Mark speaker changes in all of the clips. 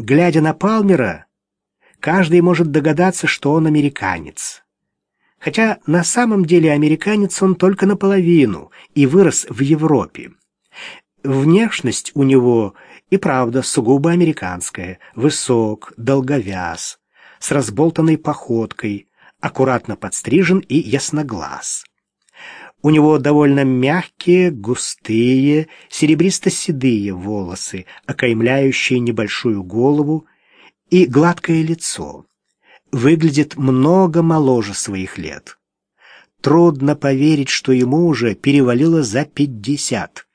Speaker 1: Глядя на Палмера, каждый может догадаться, что он американец. Хотя на самом деле американец он только наполовину и вырос в Европе. Внешность у него и правда сугубо американская, высок, долговяз, с разболтанной походкой, аккуратно подстрижен и ясноглаз. У него довольно мягкие, густые, серебристо-седые волосы, окаймляющие небольшую голову, и гладкое лицо. Выглядит много моложе своих лет. Трудно поверить, что ему уже перевалило за пятьдесят.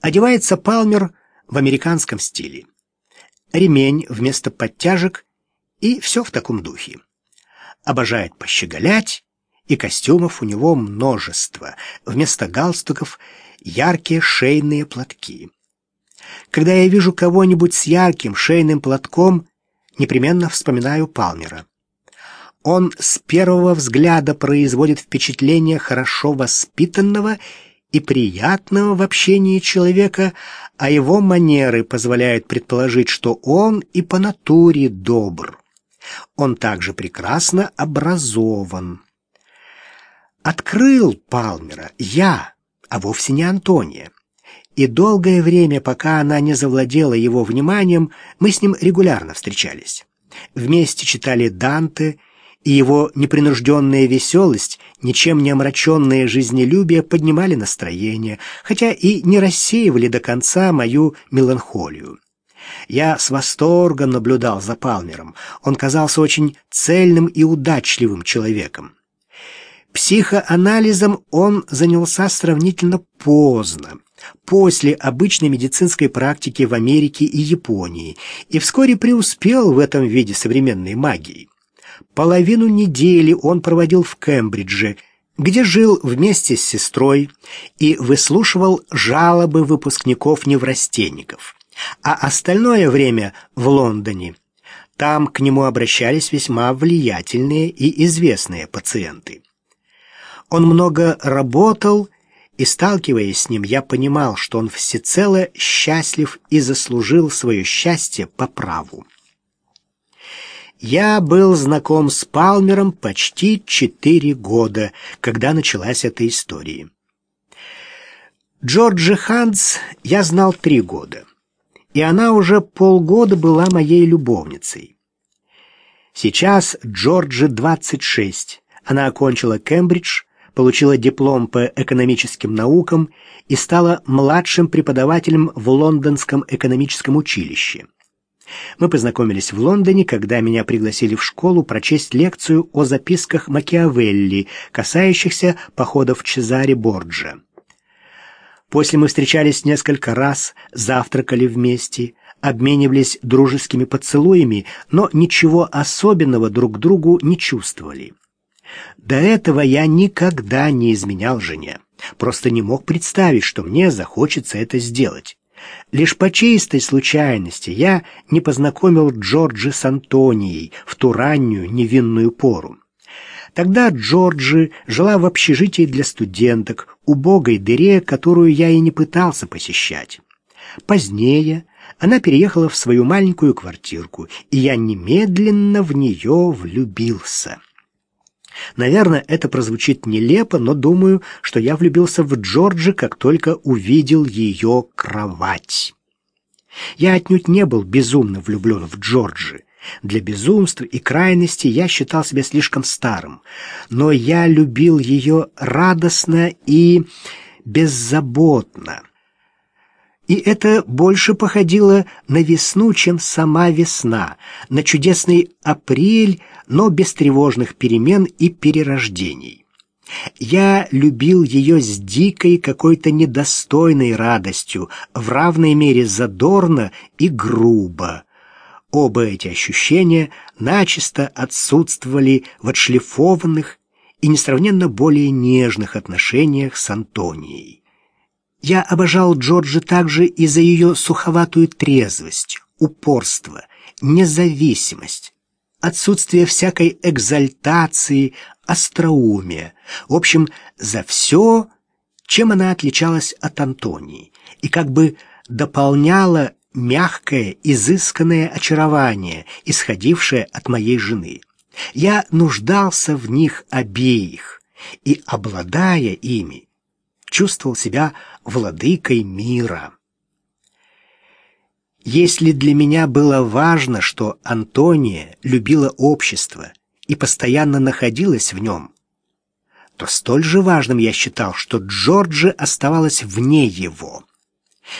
Speaker 1: Одевается Палмер в американском стиле. Ремень вместо подтяжек и все в таком духе. Обожает пощеголять, и костюмов у него множество. Вместо галстуков яркие шейные платки. Когда я вижу кого-нибудь с ярким шейным платком, непременно вспоминаю Палмера. Он с первого взгляда производит впечатление хорошо воспитанного и приятного в общении человека, а его манеры позволяют предположить, что он и по натуре добр. Он также прекрасно образован. Открыл Палмера я, а вовсе не Антония. И долгое время, пока она не завладела его вниманием, мы с ним регулярно встречались. Вместе читали Данте, и его непринужденная веселость, ничем не омраченное жизнелюбие поднимали настроение, хотя и не рассеивали до конца мою меланхолию. Я с восторгом наблюдал за Палмером. Он казался очень цельным и удачливым человеком. Психоанализом он занялся сравнительно поздно, после обычной медицинской практики в Америке и Японии, и вскоре преуспел в этом виде современной магии. Половину недели он проводил в Кембридже, где жил вместе с сестрой и выслушивал жалобы выпускников-неврастенников, а остальное время в Лондоне. Там к нему обращались весьма влиятельные и известные пациенты. Он много работал, и, сталкиваясь с ним, я понимал, что он всецело счастлив и заслужил свое счастье по праву. Я был знаком с Палмером почти четыре года, когда началась эта история. Джорджи Ханс я знал три года, и она уже полгода была моей любовницей. Сейчас Джорджи 26. Она окончила Кембридж, получила диплом по экономическим наукам и стала младшим преподавателем в Лондонском экономическом училище. Мы познакомились в Лондоне, когда меня пригласили в школу прочесть лекцию о записках Макиавелли, касающихся походов Чезаре Борджа. После мы встречались несколько раз, завтракали вместе, обменивались дружескими поцелуями, но ничего особенного друг другу не чувствовали. До этого я никогда не изменял жене. Просто не мог представить, что мне захочется это сделать. Лишь по чистой случайности я не познакомил Джорджи с Антонией в ту раннюю невинную пору. Тогда Джорджи жила в общежитии для студенток, убогой дыре, которую я и не пытался посещать. Позднее она переехала в свою маленькую квартирку, и я немедленно в нее влюбился. Наверное, это прозвучит нелепо, но думаю, что я влюбился в Джорджи, как только увидел ее кровать. Я отнюдь не был безумно влюблен в Джорджи. Для безумства и крайности я считал себя слишком старым, но я любил ее радостно и беззаботно. И это больше походило на весну, чем сама весна, на чудесный апрель, но без тревожных перемен и перерождений. Я любил ее с дикой какой-то недостойной радостью, в равной мере задорно и грубо. Оба эти ощущения начисто отсутствовали в отшлифованных и несравненно более нежных отношениях с Антонией. Я обожал Джорджи также и за ее суховатую трезвость, упорство, независимость, отсутствие всякой экзальтации, остроумия. В общем, за все, чем она отличалась от Антонии, и как бы дополняла мягкое, изысканное очарование, исходившее от моей жены. Я нуждался в них обеих, и, обладая ими, чувствовал себя владыкой мира. Если для меня было важно, что Антония любила общество и постоянно находилась в нем, то столь же важным я считал, что Джорджи оставалась вне его.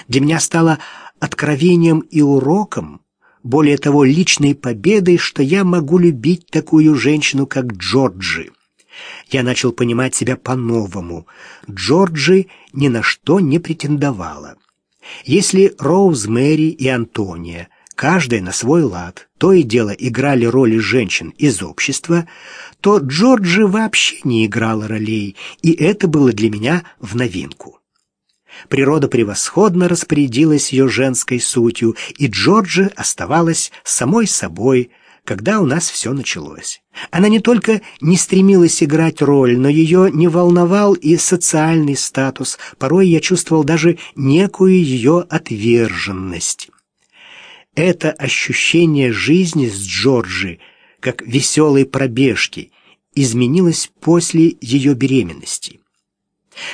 Speaker 1: Для меня стало откровением и уроком, более того, личной победой, что я могу любить такую женщину, как Джорджи. Я начал понимать себя по-новому. Джорджи ни на что не претендовала. Если Роуз Мэри и Антония, каждая на свой лад, то и дело играли роли женщин из общества, то Джорджи вообще не играла ролей, и это было для меня в новинку. Природа превосходно распорядилась ее женской сутью, и Джорджи оставалась самой собой, когда у нас все началось. Она не только не стремилась играть роль, но ее не волновал и социальный статус. Порой я чувствовал даже некую ее отверженность. Это ощущение жизни с Джорджи, как веселой пробежки, изменилось после ее беременности.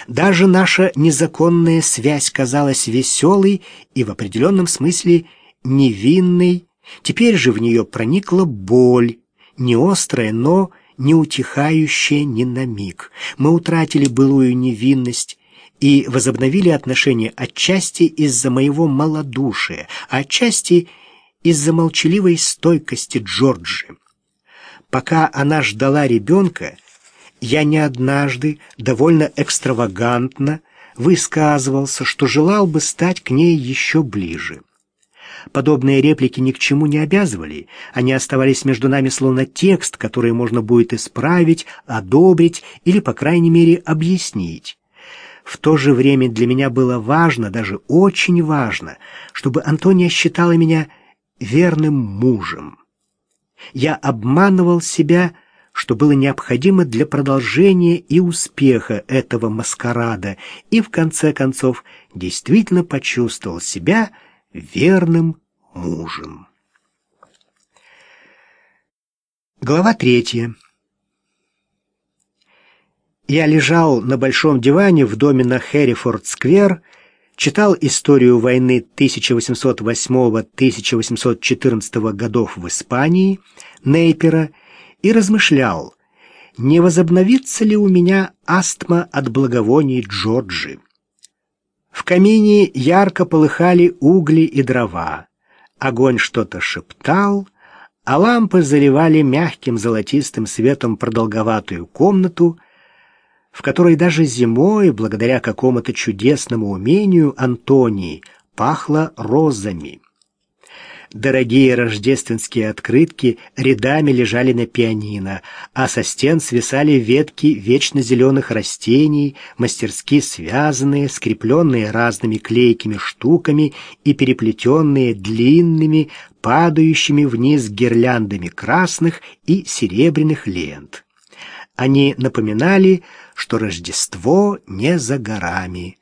Speaker 1: Даже наша незаконная связь казалась веселой и в определенном смысле невинной. Теперь же в нее проникла боль, не острая, но не утихающая ни на миг. Мы утратили былую невинность и возобновили отношения отчасти из-за моего малодушия, а отчасти из-за молчаливой стойкости Джорджи. Пока она ждала ребенка, я не однажды довольно экстравагантно высказывался, что желал бы стать к ней еще ближе. Подобные реплики ни к чему не обязывали, они оставались между нами словно текст, который можно будет исправить, одобрить или, по крайней мере, объяснить. В то же время для меня было важно, даже очень важно, чтобы Антония считала меня верным мужем. Я обманывал себя, что было необходимо для продолжения и успеха этого маскарада, и в конце концов действительно почувствовал себя верным мужем. Глава третья. Я лежал на большом диване в доме на Хэррифорд-сквер, читал историю войны 1808-1814 годов в Испании, Нейпера и размышлял, не возобновится ли у меня астма от благовоний Джорджи. В камине ярко полыхали угли и дрова. Огонь что-то шептал, а лампы заливали мягким золотистым светом продолговатую комнату, в которой даже зимой, благодаря какому-то чудесному умению Антонии, пахло розами. Дорогие рождественские открытки рядами лежали на пианино, а со стен свисали ветки вечно зеленых растений, мастерски связанные, скрепленные разными клейкими штуками и переплетенные длинными, падающими вниз гирляндами красных и серебряных лент. Они напоминали, что Рождество не за горами.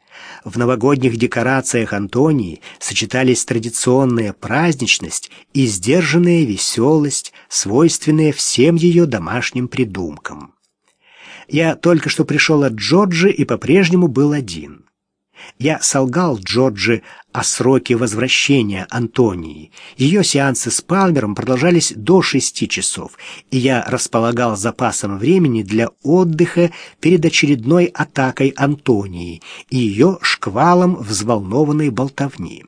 Speaker 1: В новогодних декорациях Антонии сочетались традиционная праздничность и сдержанная веселость, свойственная всем ее домашним придумкам. Я только что пришел от Джорджи и по-прежнему был один. Я солгал Джорджи о сроке возвращения Антонии. Ее сеансы с Палмером продолжались до шести часов, и я располагал запасом времени для отдыха перед очередной атакой Антонии и ее шквалом взволнованной болтовни.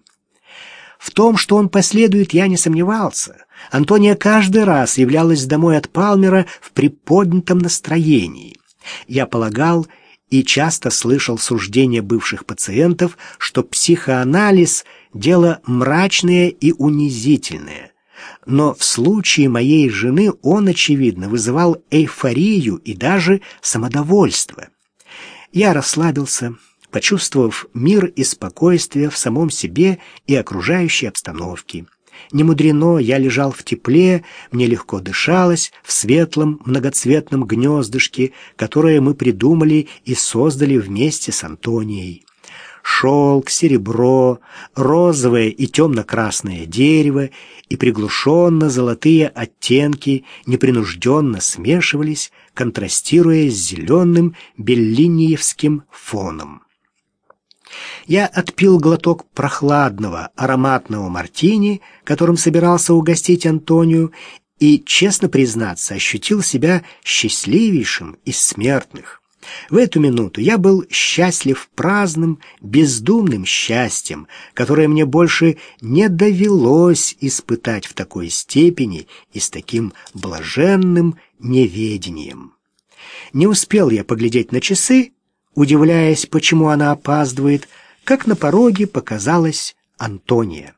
Speaker 1: В том, что он последует, я не сомневался. Антония каждый раз являлась домой от Палмера в приподнятом настроении. Я полагал, и часто слышал суждения бывших пациентов, что психоанализ – дело мрачное и унизительное. Но в случае моей жены он, очевидно, вызывал эйфорию и даже самодовольство. Я расслабился, почувствовав мир и спокойствие в самом себе и окружающей обстановке. Не мудрено, я лежал в тепле, мне легко дышалось в светлом многоцветном гнездышке, которое мы придумали и создали вместе с Антонией. шелк, серебро, розовое и темно-красное дерево и приглушенно-золотые оттенки непринужденно смешивались, контрастируя с зеленым беллиниевским фоном. Я отпил глоток прохладного, ароматного мартини, которым собирался угостить Антонию, и, честно признаться, ощутил себя счастливейшим из смертных. В эту минуту я был счастлив праздным, бездумным счастьем, которое мне больше не довелось испытать в такой степени и с таким блаженным неведением. Не успел я поглядеть на часы, удивляясь, почему она опаздывает, как на пороге показалась Антония.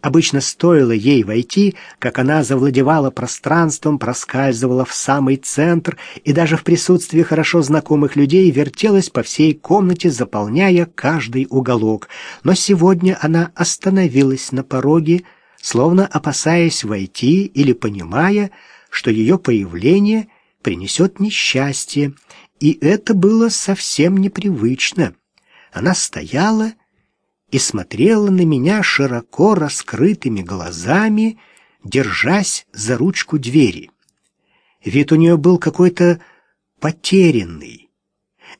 Speaker 1: Обычно стоило ей войти, как она завладевала пространством, проскальзывала в самый центр и даже в присутствии хорошо знакомых людей вертелась по всей комнате, заполняя каждый уголок. Но сегодня она остановилась на пороге, словно опасаясь войти или понимая, что ее появление принесет несчастье, и это было совсем непривычно. Она стояла и смотрела на меня широко раскрытыми глазами, держась за ручку двери. Вид у нее был какой-то потерянный.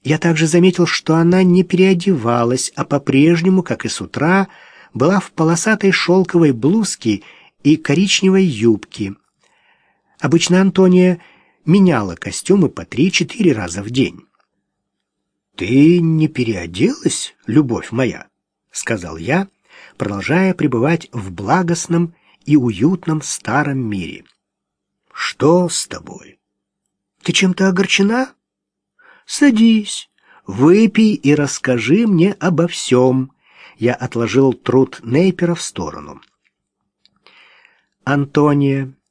Speaker 1: Я также заметил, что она не переодевалась, а по-прежнему, как и с утра, была в полосатой шелковой блузке и коричневой юбке. Обычно Антония меняла костюмы по три-четыре раза в день. «Ты не переоделась, любовь моя?» — сказал я, продолжая пребывать в благостном и уютном старом мире. «Что с тобой? Ты чем-то огорчена? Садись, выпей и расскажи мне обо всем». Я отложил труд Нейпера в сторону. Антония